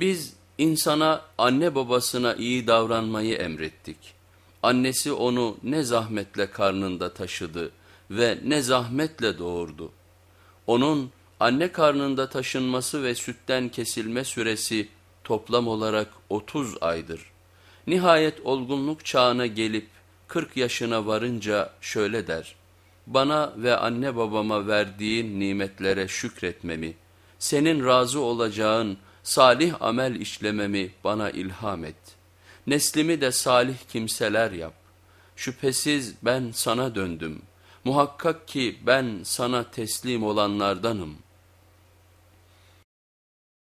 Biz insana anne babasına iyi davranmayı emrettik. Annesi onu ne zahmetle karnında taşıdı ve ne zahmetle doğurdu. Onun anne karnında taşınması ve sütten kesilme süresi toplam olarak 30 aydır. Nihayet olgunluk çağına gelip 40 yaşına varınca şöyle der. Bana ve anne babama verdiğin nimetlere şükretmemi, senin razı olacağın salih amel işlememi bana ilham et. Neslimi de salih kimseler yap. Şüphesiz ben sana döndüm. Muhakkak ki ben sana teslim olanlardanım.''